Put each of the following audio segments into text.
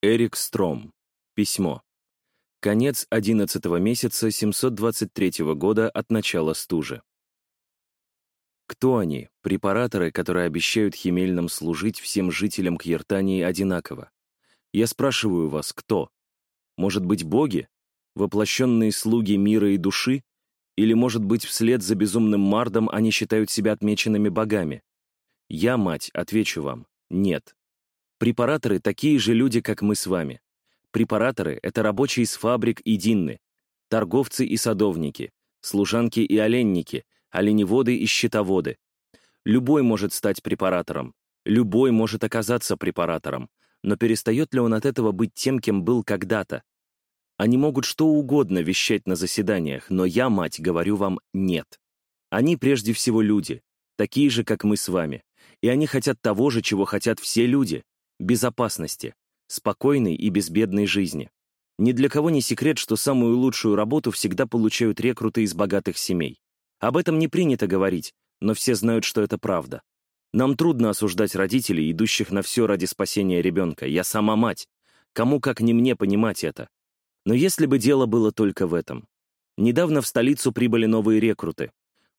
Эрик Стром. Письмо. Конец 11 месяца 723 года от начала стужи. Кто они, препараторы, которые обещают химельным служить всем жителям Кьертании одинаково? Я спрашиваю вас, кто? Может быть, боги? Воплощенные слуги мира и души? Или, может быть, вслед за безумным Мардом они считают себя отмеченными богами? Я, мать, отвечу вам, нет. Препараторы — такие же люди, как мы с вами. Препараторы — это рабочие из фабрик и динны, торговцы и садовники, служанки и оленники, оленеводы и щитоводы. Любой может стать препаратором, любой может оказаться препаратором, но перестает ли он от этого быть тем, кем был когда-то? Они могут что угодно вещать на заседаниях, но я, мать, говорю вам «нет». Они прежде всего люди, такие же, как мы с вами, и они хотят того же, чего хотят все люди безопасности, спокойной и безбедной жизни. Ни для кого не секрет, что самую лучшую работу всегда получают рекруты из богатых семей. Об этом не принято говорить, но все знают, что это правда. Нам трудно осуждать родителей, идущих на все ради спасения ребенка. Я сама мать. Кому как не мне понимать это. Но если бы дело было только в этом. Недавно в столицу прибыли новые рекруты.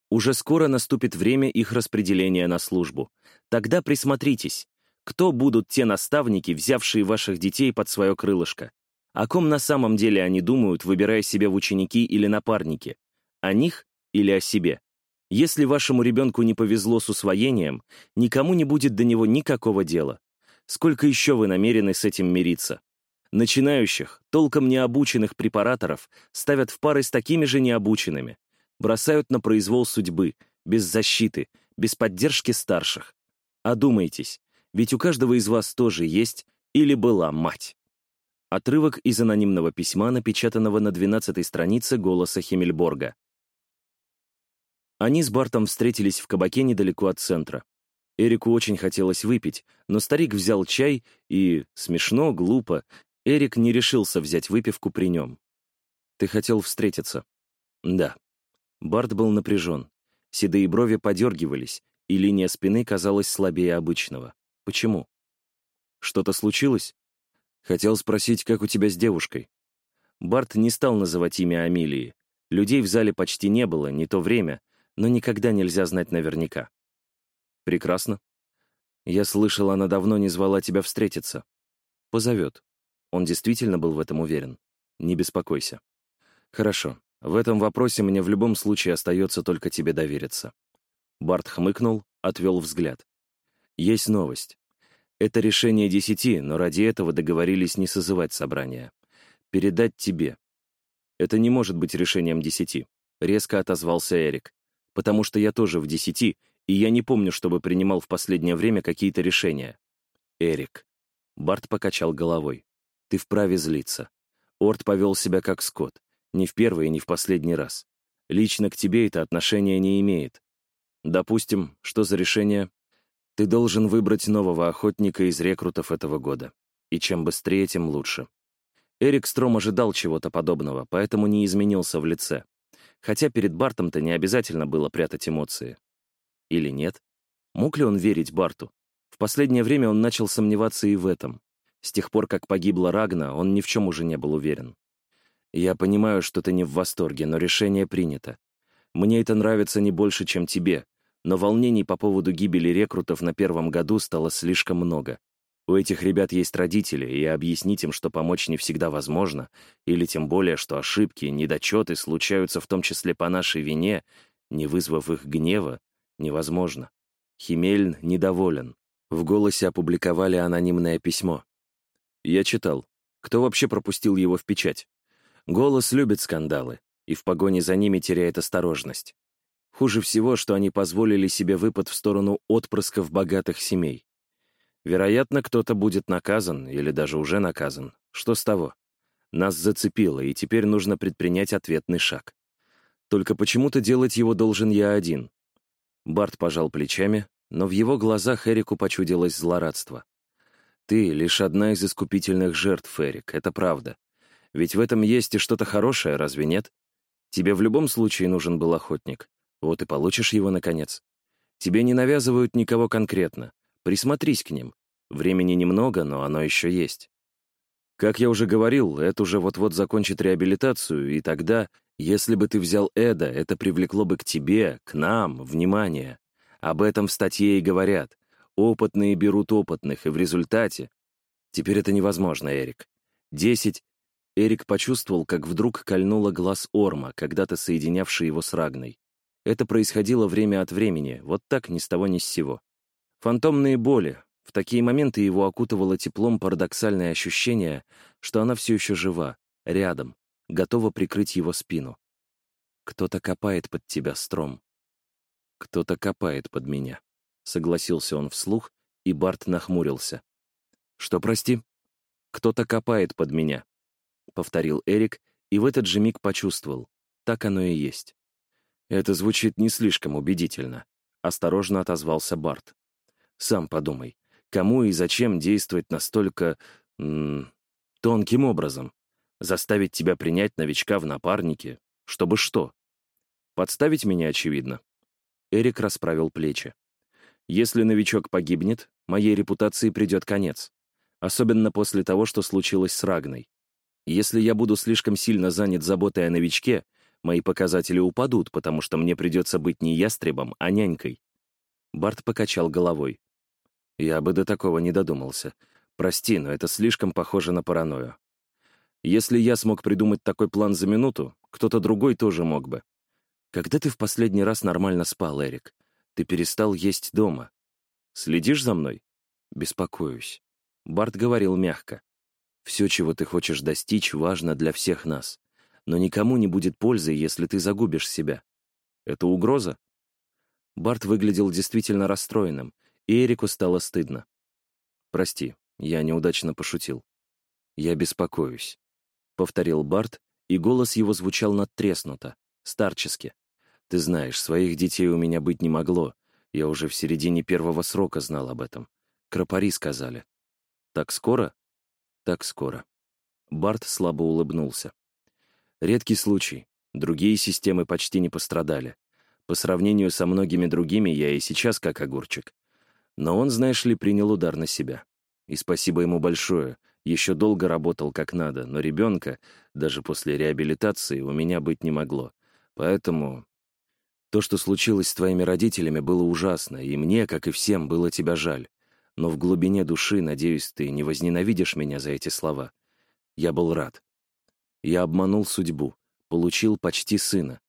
Уже скоро наступит время их распределения на службу. Тогда присмотритесь. Кто будут те наставники, взявшие ваших детей под свое крылышко? О ком на самом деле они думают, выбирая себе в ученики или напарники? О них или о себе? Если вашему ребенку не повезло с усвоением, никому не будет до него никакого дела. Сколько еще вы намерены с этим мириться? Начинающих, толком необученных препараторов ставят в пары с такими же необученными, бросают на произвол судьбы, без защиты, без поддержки старших. Одумайтесь, ведь у каждого из вас тоже есть или была мать. Отрывок из анонимного письма, напечатанного на 12-й странице «Голоса Химмельборга». Они с Бартом встретились в кабаке недалеко от центра. Эрику очень хотелось выпить, но старик взял чай, и, смешно, глупо, Эрик не решился взять выпивку при нем. «Ты хотел встретиться?» «Да». Барт был напряжен. Седые брови подергивались, и линия спины казалась слабее обычного. Почему? Что-то случилось? Хотел спросить, как у тебя с девушкой. Барт не стал называть имя Амилии. Людей в зале почти не было, не то время, но никогда нельзя знать наверняка. Прекрасно. Я слышал, она давно не звала тебя встретиться. Позовет. Он действительно был в этом уверен. Не беспокойся. Хорошо. В этом вопросе мне в любом случае остается только тебе довериться. Барт хмыкнул, отвел взгляд. Есть новость. Это решение десяти, но ради этого договорились не созывать собрание. Передать тебе. Это не может быть решением десяти, резко отозвался Эрик. Потому что я тоже в десяти, и я не помню, чтобы принимал в последнее время какие-то решения. Эрик. Барт покачал головой. Ты вправе злиться. Орд повел себя как скот. Ни в первый и ни в последний раз. Лично к тебе это отношение не имеет. Допустим, что за решение? Ты должен выбрать нового охотника из рекрутов этого года. И чем быстрее, тем лучше. Эрик Стром ожидал чего-то подобного, поэтому не изменился в лице. Хотя перед Бартом-то не обязательно было прятать эмоции. Или нет? Мог ли он верить Барту? В последнее время он начал сомневаться и в этом. С тех пор, как погибла Рагна, он ни в чем уже не был уверен. «Я понимаю, что ты не в восторге, но решение принято. Мне это нравится не больше, чем тебе, но волнений по поводу гибели рекрутов на первом году стало слишком много. У этих ребят есть родители, и объяснить им, что помочь не всегда возможно, или тем более, что ошибки, недочеты случаются в том числе по нашей вине, не вызвав их гнева, невозможно. Химельн недоволен. В «Голосе» опубликовали анонимное письмо. Я читал. Кто вообще пропустил его в печать? «Голос» любит скандалы, и в погоне за ними теряет осторожность. Хуже всего, что они позволили себе выпад в сторону отпрысков богатых семей. Вероятно, кто-то будет наказан или даже уже наказан. Что с того? Нас зацепило, и теперь нужно предпринять ответный шаг. Только почему-то делать его должен я один. Барт пожал плечами, но в его глазах Эрику почудилось злорадство. «Ты — лишь одна из искупительных жертв, Эрик, это правда. Ведь в этом есть и что-то хорошее, разве нет? Тебе в любом случае нужен был охотник. Вот и получишь его, наконец. Тебе не навязывают никого конкретно. Присмотрись к ним. Времени немного, но оно еще есть. Как я уже говорил, Эд уже вот-вот закончит реабилитацию, и тогда, если бы ты взял Эда, это привлекло бы к тебе, к нам, внимание. Об этом в статье и говорят. Опытные берут опытных, и в результате... Теперь это невозможно, Эрик. Десять... Эрик почувствовал, как вдруг кольнуло глаз Орма, когда-то соединявший его с Рагной. Это происходило время от времени, вот так, ни с того ни с сего. Фантомные боли. В такие моменты его окутывало теплом парадоксальное ощущение, что она все еще жива, рядом, готова прикрыть его спину. Кто-то копает под тебя, Стром. Кто-то копает под меня. Согласился он вслух, и Барт нахмурился. Что, прости? Кто-то копает под меня. Повторил Эрик, и в этот же миг почувствовал. Так оно и есть. Это звучит не слишком убедительно. Осторожно отозвался Барт. Сам подумай, кому и зачем действовать настолько... М -м, тонким образом? Заставить тебя принять новичка в напарнике? Чтобы что? Подставить меня, очевидно. Эрик расправил плечи. Если новичок погибнет, моей репутации придет конец. Особенно после того, что случилось с Рагной. Если я буду слишком сильно занят заботой о новичке, мои показатели упадут, потому что мне придется быть не ястребом, а нянькой. Барт покачал головой. Я бы до такого не додумался. Прости, но это слишком похоже на паранойю. Если я смог придумать такой план за минуту, кто-то другой тоже мог бы. Когда ты в последний раз нормально спал, Эрик? Ты перестал есть дома. Следишь за мной? Беспокоюсь. Барт говорил мягко. Все, чего ты хочешь достичь, важно для всех нас. Но никому не будет пользы, если ты загубишь себя. Это угроза? Барт выглядел действительно расстроенным, и Эрику стало стыдно. «Прости, я неудачно пошутил. Я беспокоюсь повторил Барт, и голос его звучал надтреснуто, старчески. «Ты знаешь, своих детей у меня быть не могло. Я уже в середине первого срока знал об этом. Кропари сказали. Так скоро? Так скоро». Барт слабо улыбнулся. «Редкий случай. Другие системы почти не пострадали. По сравнению со многими другими я и сейчас как огурчик. Но он, знаешь ли, принял удар на себя. И спасибо ему большое, еще долго работал как надо, но ребенка, даже после реабилитации, у меня быть не могло. Поэтому то, что случилось с твоими родителями, было ужасно, и мне, как и всем, было тебя жаль. Но в глубине души, надеюсь, ты не возненавидишь меня за эти слова. Я был рад. Я обманул судьбу, получил почти сына.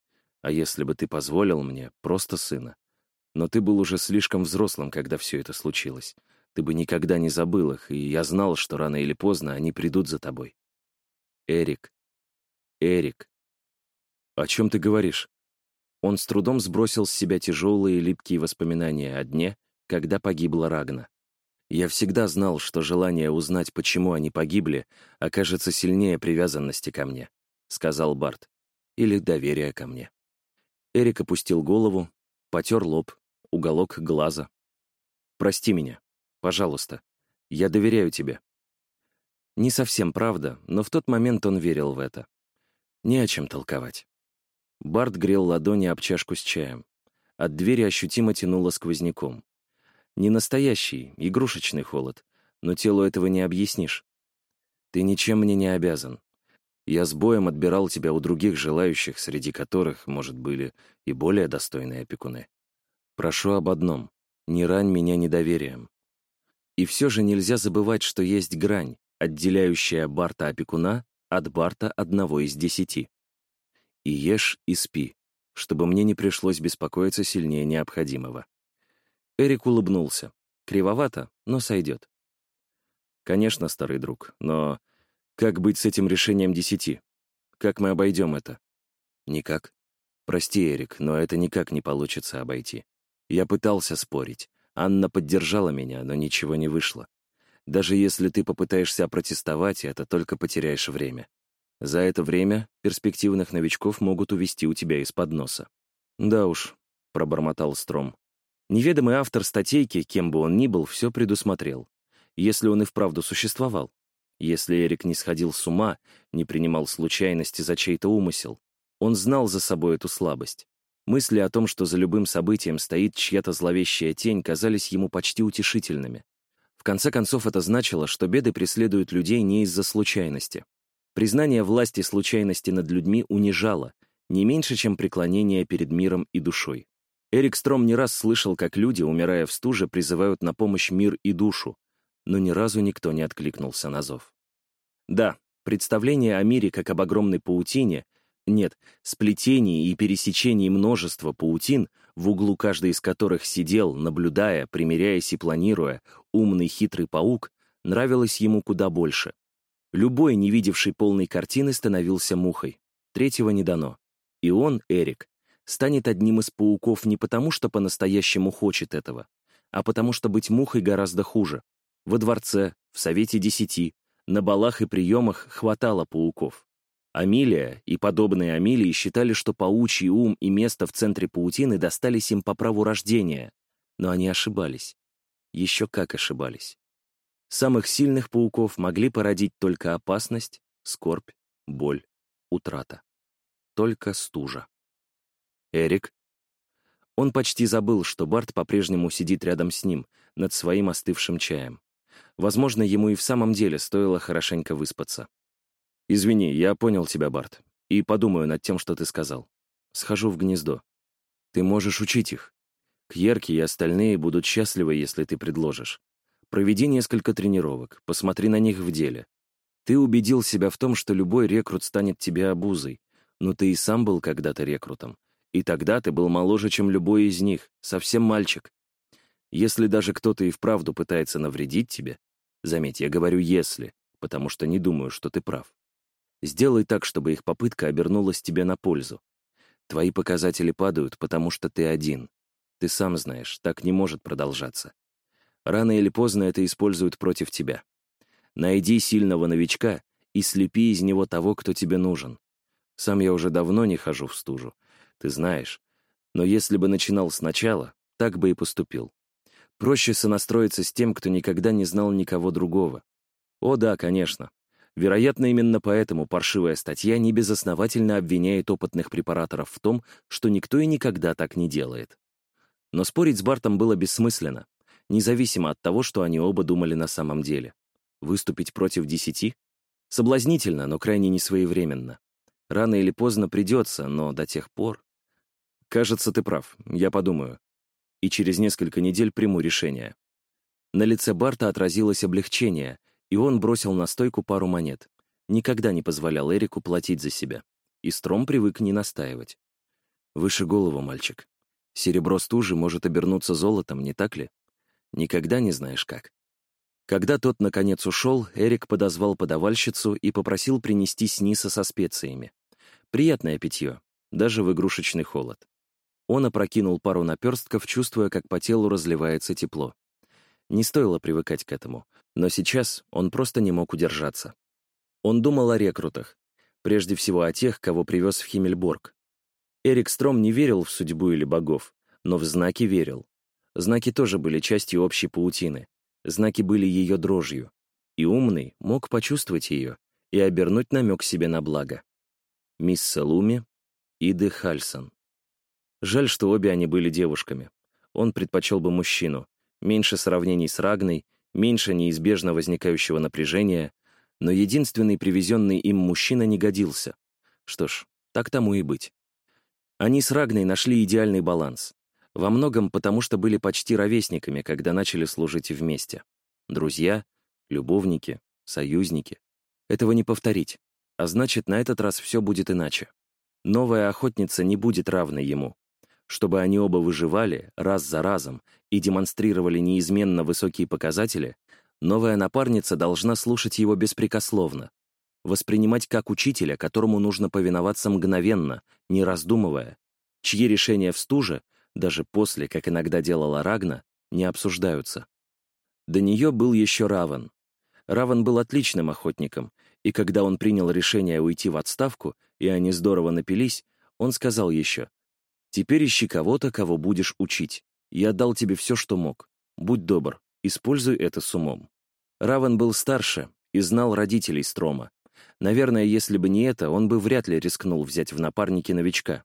А если бы ты позволил мне, просто сына. Но ты был уже слишком взрослым, когда все это случилось. Ты бы никогда не забыл их, и я знал, что рано или поздно они придут за тобой. Эрик. Эрик. О чем ты говоришь? Он с трудом сбросил с себя тяжелые липкие воспоминания о дне, когда погибла Рагна. Я всегда знал, что желание узнать, почему они погибли, окажется сильнее привязанности ко мне, — сказал Барт. Или доверия ко мне. Эрик опустил голову, потер лоб, уголок глаза. «Прости меня. Пожалуйста. Я доверяю тебе». Не совсем правда, но в тот момент он верил в это. Не о чем толковать. Барт грел ладони об чашку с чаем. От двери ощутимо тянуло сквозняком. Не настоящий, игрушечный холод, но телу этого не объяснишь. Ты ничем мне не обязан. Я с боем отбирал тебя у других желающих, среди которых, может, были и более достойные опекуны. Прошу об одном — не рань меня недоверием. И все же нельзя забывать, что есть грань, отделяющая Барта-опекуна от Барта одного из десяти. И ешь, и спи, чтобы мне не пришлось беспокоиться сильнее необходимого. Эрик улыбнулся. Кривовато, но сойдет. Конечно, старый друг, но как быть с этим решением десяти? Как мы обойдем это? Никак. Прости, Эрик, но это никак не получится обойти. Я пытался спорить, Анна поддержала меня, но ничего не вышло. Даже если ты попытаешься протестовать, это только потеряешь время. За это время перспективных новичков могут увести у тебя из-под носа. «Да уж», — пробормотал Стром. Неведомый автор статейки, кем бы он ни был, все предусмотрел. Если он и вправду существовал. Если Эрик не сходил с ума, не принимал случайности за чей-то умысел. Он знал за собой эту слабость. Мысли о том, что за любым событием стоит чья-то зловещая тень, казались ему почти утешительными. В конце концов, это значило, что беды преследуют людей не из-за случайности. Признание власти случайности над людьми унижало, не меньше, чем преклонение перед миром и душой. Эрик Стром не раз слышал, как люди, умирая в стуже, призывают на помощь мир и душу, но ни разу никто не откликнулся на зов. Да, представление о мире как об огромной паутине, нет, сплетении и пересечении множества паутин, в углу каждой из которых сидел, наблюдая, примиряясь и планируя, умный хитрый паук, нравилось ему куда больше. Любой, не видевший полной картины, становился мухой. Третьего не дано. И он, Эрик, станет одним из пауков не потому, что по-настоящему хочет этого, а потому что быть мухой гораздо хуже. Во дворце, в Совете Десяти, на балах и приемах хватало пауков. Амилия и подобные Амилии считали, что паучий ум и место в центре паутины достались им по праву рождения, но они ошибались. Еще как ошибались. Самых сильных пауков могли породить только опасность, скорбь, боль, утрата. Только стужа. Эрик? Он почти забыл, что Барт по-прежнему сидит рядом с ним, над своим остывшим чаем. Возможно, ему и в самом деле стоило хорошенько выспаться. «Извини, я понял тебя, Барт, и подумаю над тем, что ты сказал. Схожу в гнездо. Ты можешь учить их. Кьерки и остальные будут счастливы, если ты предложишь. Проведи несколько тренировок, посмотри на них в деле. Ты убедил себя в том, что любой рекрут станет тебе обузой, но ты и сам был когда-то рекрутом. И тогда ты был моложе, чем любой из них, совсем мальчик. Если даже кто-то и вправду пытается навредить тебе, заметь, я говорю «если», потому что не думаю, что ты прав. Сделай так, чтобы их попытка обернулась тебе на пользу. Твои показатели падают, потому что ты один. Ты сам знаешь, так не может продолжаться. Рано или поздно это используют против тебя. Найди сильного новичка и слепи из него того, кто тебе нужен. Сам я уже давно не хожу в стужу, ты знаешь. Но если бы начинал сначала, так бы и поступил. Проще сонастроиться с тем, кто никогда не знал никого другого. О да, конечно. Вероятно, именно поэтому паршивая статья небезосновательно обвиняет опытных препараторов в том, что никто и никогда так не делает. Но спорить с Бартом было бессмысленно независимо от того, что они оба думали на самом деле. Выступить против десяти? Соблазнительно, но крайне несвоевременно. Рано или поздно придется, но до тех пор... Кажется, ты прав, я подумаю. И через несколько недель приму решение. На лице Барта отразилось облегчение, и он бросил на стойку пару монет. Никогда не позволял Эрику платить за себя. И Стром привык не настаивать. Выше голову, мальчик. Серебро стужи может обернуться золотом, не так ли? Никогда не знаешь как. Когда тот, наконец, ушел, Эрик подозвал подавальщицу и попросил принести сниса со специями. Приятное питье, даже в игрушечный холод. Он опрокинул пару наперстков, чувствуя, как по телу разливается тепло. Не стоило привыкать к этому, но сейчас он просто не мог удержаться. Он думал о рекрутах, прежде всего о тех, кого привез в Химмельборг. Эрик Стром не верил в судьбу или богов, но в знаки верил. Знаки тоже были частью общей паутины. Знаки были ее дрожью. И умный мог почувствовать ее и обернуть намек себе на благо. Мисс Салуми и Де Хальсон. Жаль, что обе они были девушками. Он предпочел бы мужчину. Меньше сравнений с Рагной, меньше неизбежно возникающего напряжения, но единственный привезенный им мужчина не годился. Что ж, так тому и быть. Они с Рагной нашли идеальный баланс. Во многом потому, что были почти ровесниками, когда начали служить вместе. Друзья, любовники, союзники. Этого не повторить. А значит, на этот раз все будет иначе. Новая охотница не будет равной ему. Чтобы они оба выживали раз за разом и демонстрировали неизменно высокие показатели, новая напарница должна слушать его беспрекословно, воспринимать как учителя, которому нужно повиноваться мгновенно, не раздумывая, чьи решения в стуже даже после, как иногда делала Рагна, не обсуждаются. До нее был еще Раван. Раван был отличным охотником, и когда он принял решение уйти в отставку, и они здорово напились, он сказал еще, «Теперь ищи кого-то, кого будешь учить. Я дал тебе все, что мог. Будь добр, используй это с умом». Раван был старше и знал родителей Строма. Наверное, если бы не это, он бы вряд ли рискнул взять в напарники новичка.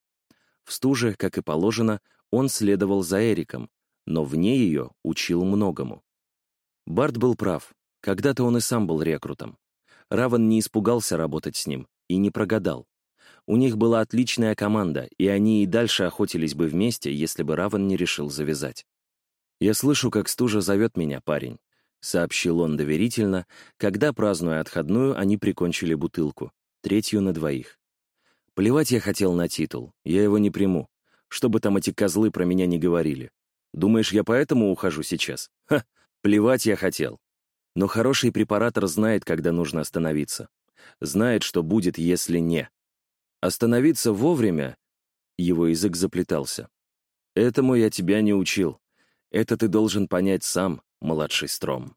В стуже, как и положено, он следовал за Эриком, но вне ее учил многому. Барт был прав. Когда-то он и сам был рекрутом. Раван не испугался работать с ним и не прогадал. У них была отличная команда, и они и дальше охотились бы вместе, если бы Раван не решил завязать. «Я слышу, как стужа зовет меня, парень», — сообщил он доверительно, когда, празднуя отходную, они прикончили бутылку, третью на двоих. Плевать я хотел на титул, я его не приму. Что бы там эти козлы про меня не говорили. Думаешь, я поэтому ухожу сейчас? Ха, плевать я хотел. Но хороший препаратор знает, когда нужно остановиться. Знает, что будет, если не. Остановиться вовремя... Его язык заплетался. Этому я тебя не учил. Это ты должен понять сам, младший Стром.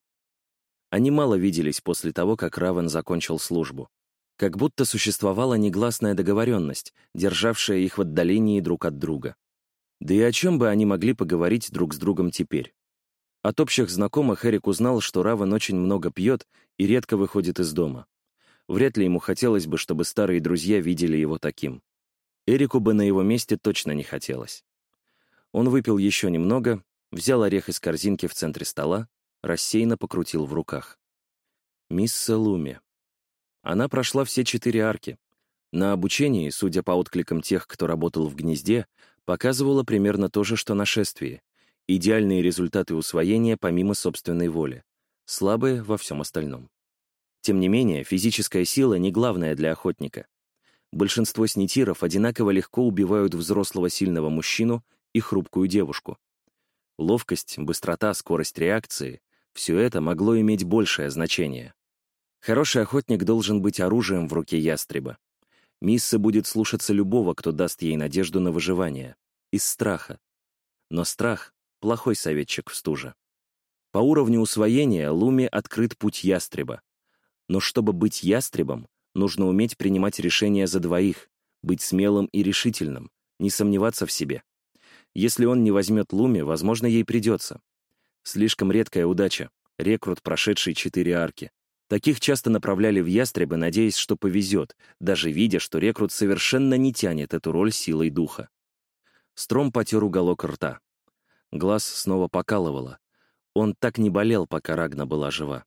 Они мало виделись после того, как Равен закончил службу. Как будто существовала негласная договоренность, державшая их в отдалении друг от друга. Да и о чем бы они могли поговорить друг с другом теперь? От общих знакомых Эрик узнал, что Равен очень много пьет и редко выходит из дома. Вряд ли ему хотелось бы, чтобы старые друзья видели его таким. Эрику бы на его месте точно не хотелось. Он выпил еще немного, взял орех из корзинки в центре стола, рассеянно покрутил в руках. Мисс Салуми. Она прошла все четыре арки. На обучении, судя по откликам тех, кто работал в гнезде, показывала примерно то же, что нашествие. Идеальные результаты усвоения помимо собственной воли. Слабые во всем остальном. Тем не менее, физическая сила не главная для охотника. Большинство снитиров одинаково легко убивают взрослого сильного мужчину и хрупкую девушку. Ловкость, быстрота, скорость реакции — все это могло иметь большее значение. Хороший охотник должен быть оружием в руке ястреба. Мисса будет слушаться любого, кто даст ей надежду на выживание. Из страха. Но страх — плохой советчик в стуже. По уровню усвоения Луми открыт путь ястреба. Но чтобы быть ястребом, нужно уметь принимать решения за двоих, быть смелым и решительным, не сомневаться в себе. Если он не возьмет Луми, возможно, ей придется. Слишком редкая удача, рекрут, прошедший четыре арки. Таких часто направляли в ястребы, надеясь, что повезет, даже видя, что рекрут совершенно не тянет эту роль силой духа. Стром потер уголок рта. Глаз снова покалывало. Он так не болел, пока Рагна была жива.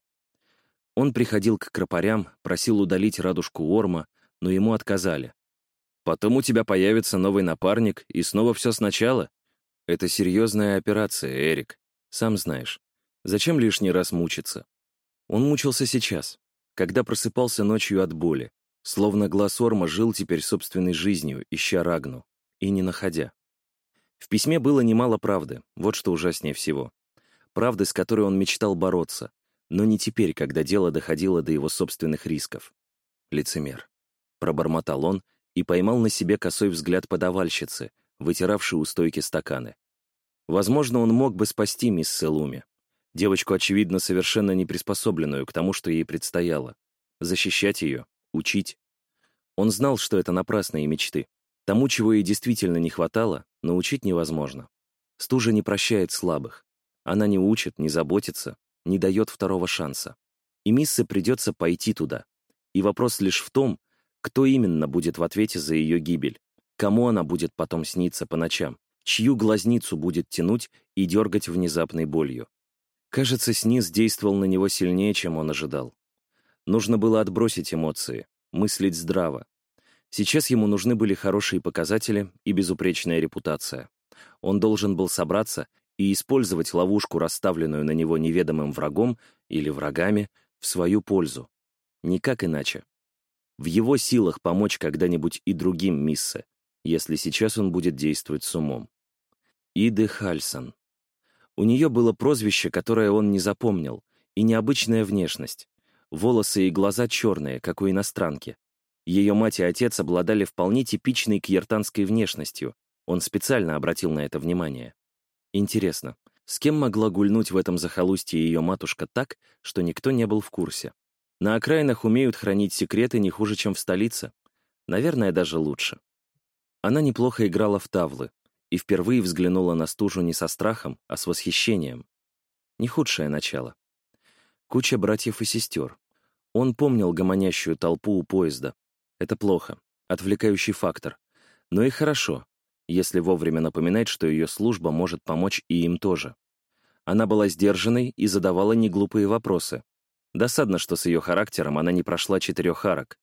Он приходил к кропарям, просил удалить радужку Орма, но ему отказали. «Потом у тебя появится новый напарник, и снова все сначала?» «Это серьезная операция, Эрик. Сам знаешь. Зачем лишний раз мучиться?» Он мучился сейчас, когда просыпался ночью от боли, словно глаз Орма жил теперь собственной жизнью, ища Рагну, и не находя. В письме было немало правды, вот что ужаснее всего. Правды, с которой он мечтал бороться, но не теперь, когда дело доходило до его собственных рисков. Лицемер. Пробормотал он и поймал на себе косой взгляд подавальщицы, вытиравшей у стойки стаканы. Возможно, он мог бы спасти мисс Селуми, Девочку, очевидно, совершенно не приспособленную к тому, что ей предстояло. Защищать ее, учить. Он знал, что это напрасные мечты. Тому, чего ей действительно не хватало, научить невозможно. Стужа не прощает слабых. Она не учит, не заботится, не дает второго шанса. И Миссе придется пойти туда. И вопрос лишь в том, кто именно будет в ответе за ее гибель, кому она будет потом сниться по ночам, чью глазницу будет тянуть и дергать внезапной болью. Кажется, СНИС действовал на него сильнее, чем он ожидал. Нужно было отбросить эмоции, мыслить здраво. Сейчас ему нужны были хорошие показатели и безупречная репутация. Он должен был собраться и использовать ловушку, расставленную на него неведомым врагом или врагами, в свою пользу. Никак иначе. В его силах помочь когда-нибудь и другим Миссе, если сейчас он будет действовать с умом. Иды Хальсон. У нее было прозвище, которое он не запомнил, и необычная внешность. Волосы и глаза черные, как у иностранки. Ее мать и отец обладали вполне типичной кьертанской внешностью. Он специально обратил на это внимание. Интересно, с кем могла гульнуть в этом захолустье ее матушка так, что никто не был в курсе? На окраинах умеют хранить секреты не хуже, чем в столице. Наверное, даже лучше. Она неплохо играла в тавлы, и впервые взглянула на стужу не со страхом, а с восхищением. Не худшее начало. Куча братьев и сестер. Он помнил гомонящую толпу у поезда. Это плохо, отвлекающий фактор. Но и хорошо, если вовремя напоминать, что ее служба может помочь и им тоже. Она была сдержанной и задавала неглупые вопросы. Досадно, что с ее характером она не прошла четырех арок.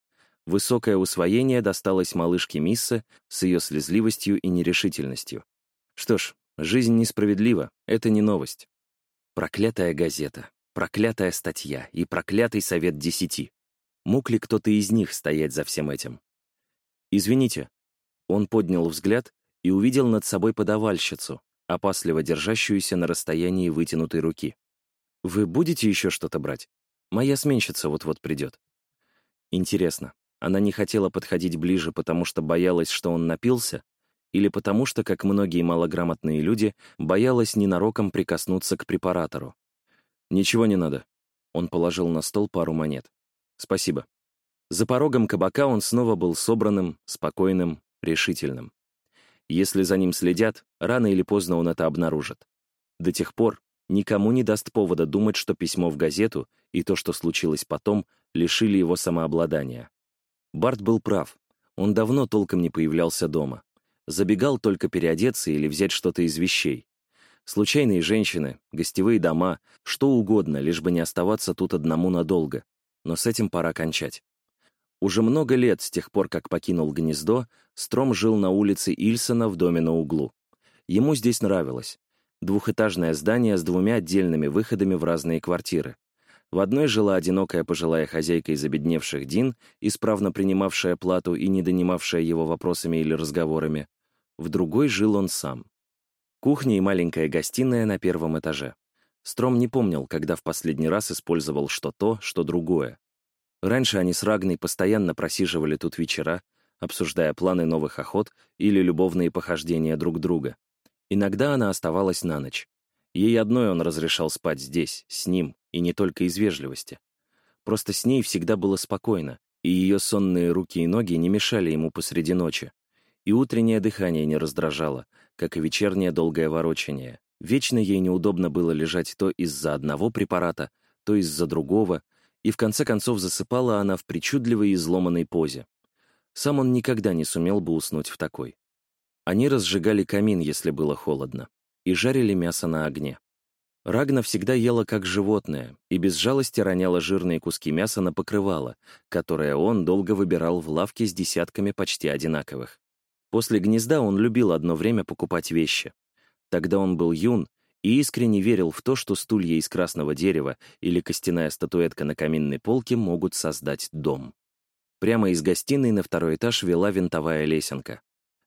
Высокое усвоение досталось малышке Миссе с ее слезливостью и нерешительностью. Что ж, жизнь несправедлива, это не новость. Проклятая газета, проклятая статья и проклятый совет десяти. Мог ли кто-то из них стоять за всем этим? «Извините». Он поднял взгляд и увидел над собой подавальщицу, опасливо держащуюся на расстоянии вытянутой руки. «Вы будете еще что-то брать? Моя сменщица вот-вот придет». Интересно, она не хотела подходить ближе, потому что боялась, что он напился, или потому что, как многие малограмотные люди, боялась ненароком прикоснуться к препаратору. «Ничего не надо». Он положил на стол пару монет. «Спасибо». За порогом кабака он снова был собранным, спокойным, решительным. Если за ним следят, рано или поздно он это обнаружит. До тех пор никому не даст повода думать, что письмо в газету и то, что случилось потом, лишили его самообладания. Барт был прав. Он давно толком не появлялся дома. Забегал только переодеться или взять что-то из вещей. Случайные женщины, гостевые дома, что угодно, лишь бы не оставаться тут одному надолго. Но с этим пора кончать. Уже много лет с тех пор, как покинул гнездо, Стром жил на улице Ильсона в доме на углу. Ему здесь нравилось. Двухэтажное здание с двумя отдельными выходами в разные квартиры. В одной жила одинокая пожилая хозяйка из обедневших Дин, исправно принимавшая плату и не донимавшая его вопросами или разговорами. В другой жил он сам. Кухня и маленькая гостиная на первом этаже. Стром не помнил, когда в последний раз использовал что то, что другое. Раньше они с Рагной постоянно просиживали тут вечера, обсуждая планы новых охот или любовные похождения друг друга. Иногда она оставалась на ночь. Ей одной он разрешал спать здесь, с ним, и не только из вежливости. Просто с ней всегда было спокойно, и ее сонные руки и ноги не мешали ему посреди ночи. И утреннее дыхание не раздражало, как и вечернее долгое ворочание. Вечно ей неудобно было лежать то из-за одного препарата, то из-за другого, и в конце концов засыпала она в причудливой и изломанной позе. Сам он никогда не сумел бы уснуть в такой. Они разжигали камин, если было холодно, и жарили мясо на огне. Рагна всегда ела как животное и без жалости роняла жирные куски мяса на покрывало, которое он долго выбирал в лавке с десятками почти одинаковых. После гнезда он любил одно время покупать вещи. Тогда он был юн и искренне верил в то, что стулья из красного дерева или костяная статуэтка на каминной полке могут создать дом. Прямо из гостиной на второй этаж вела винтовая лесенка.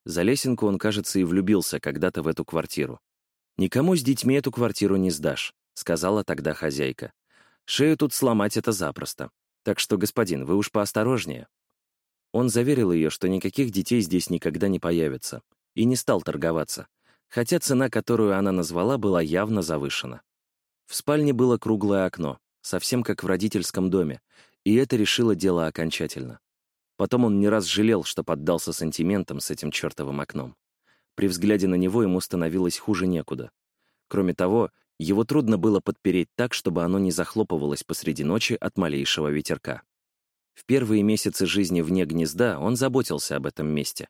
За лесенку он, кажется, и влюбился когда-то в эту квартиру. «Никому с детьми эту квартиру не сдашь», — сказала тогда хозяйка. «Шею тут сломать это запросто. Так что, господин, вы уж поосторожнее». Он заверил ее, что никаких детей здесь никогда не появится, и не стал торговаться, хотя цена, которую она назвала, была явно завышена. В спальне было круглое окно, совсем как в родительском доме, и это решило дело окончательно. Потом он не раз жалел, что поддался сантиментам с этим чертовым окном. При взгляде на него ему становилось хуже некуда. Кроме того, его трудно было подпереть так, чтобы оно не захлопывалось посреди ночи от малейшего ветерка. В первые месяцы жизни вне гнезда он заботился об этом месте.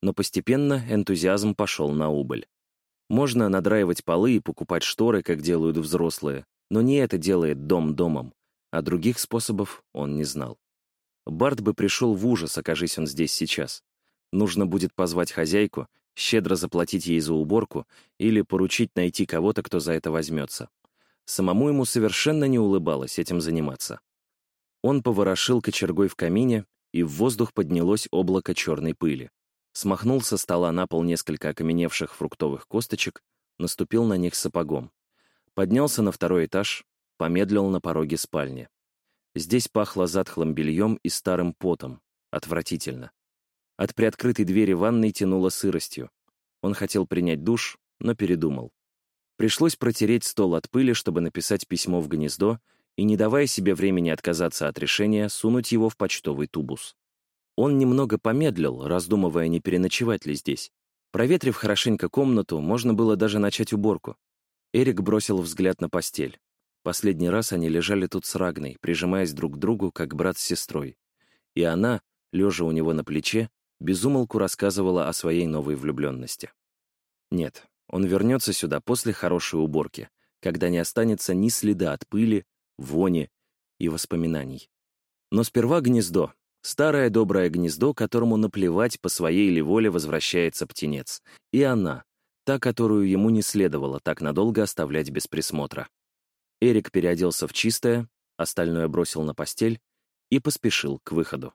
Но постепенно энтузиазм пошел на убыль. Можно надраивать полы и покупать шторы, как делают взрослые, но не это делает дом домом, а других способов он не знал. Барт бы пришел в ужас, окажись он здесь сейчас. Нужно будет позвать хозяйку, щедро заплатить ей за уборку или поручить найти кого-то, кто за это возьмется. Самому ему совершенно не улыбалось этим заниматься. Он поворошил кочергой в камине, и в воздух поднялось облако черной пыли смахнул со стола на пол несколько окаменевших фруктовых косточек, наступил на них сапогом. Поднялся на второй этаж, помедлил на пороге спальни. Здесь пахло затхлым бельем и старым потом. Отвратительно. От приоткрытой двери ванной тянуло сыростью. Он хотел принять душ, но передумал. Пришлось протереть стол от пыли, чтобы написать письмо в гнездо и, не давая себе времени отказаться от решения, сунуть его в почтовый тубус. Он немного помедлил, раздумывая, не переночевать ли здесь. Проветрив хорошенько комнату, можно было даже начать уборку. Эрик бросил взгляд на постель. Последний раз они лежали тут с Рагной, прижимаясь друг к другу, как брат с сестрой. И она, лежа у него на плече, безумолку рассказывала о своей новой влюбленности. Нет, он вернется сюда после хорошей уборки, когда не останется ни следа от пыли, вони и воспоминаний. Но сперва гнездо. Старое доброе гнездо, которому наплевать по своей ли воле возвращается птенец. И она, та, которую ему не следовало так надолго оставлять без присмотра. Эрик переоделся в чистое, остальное бросил на постель и поспешил к выходу.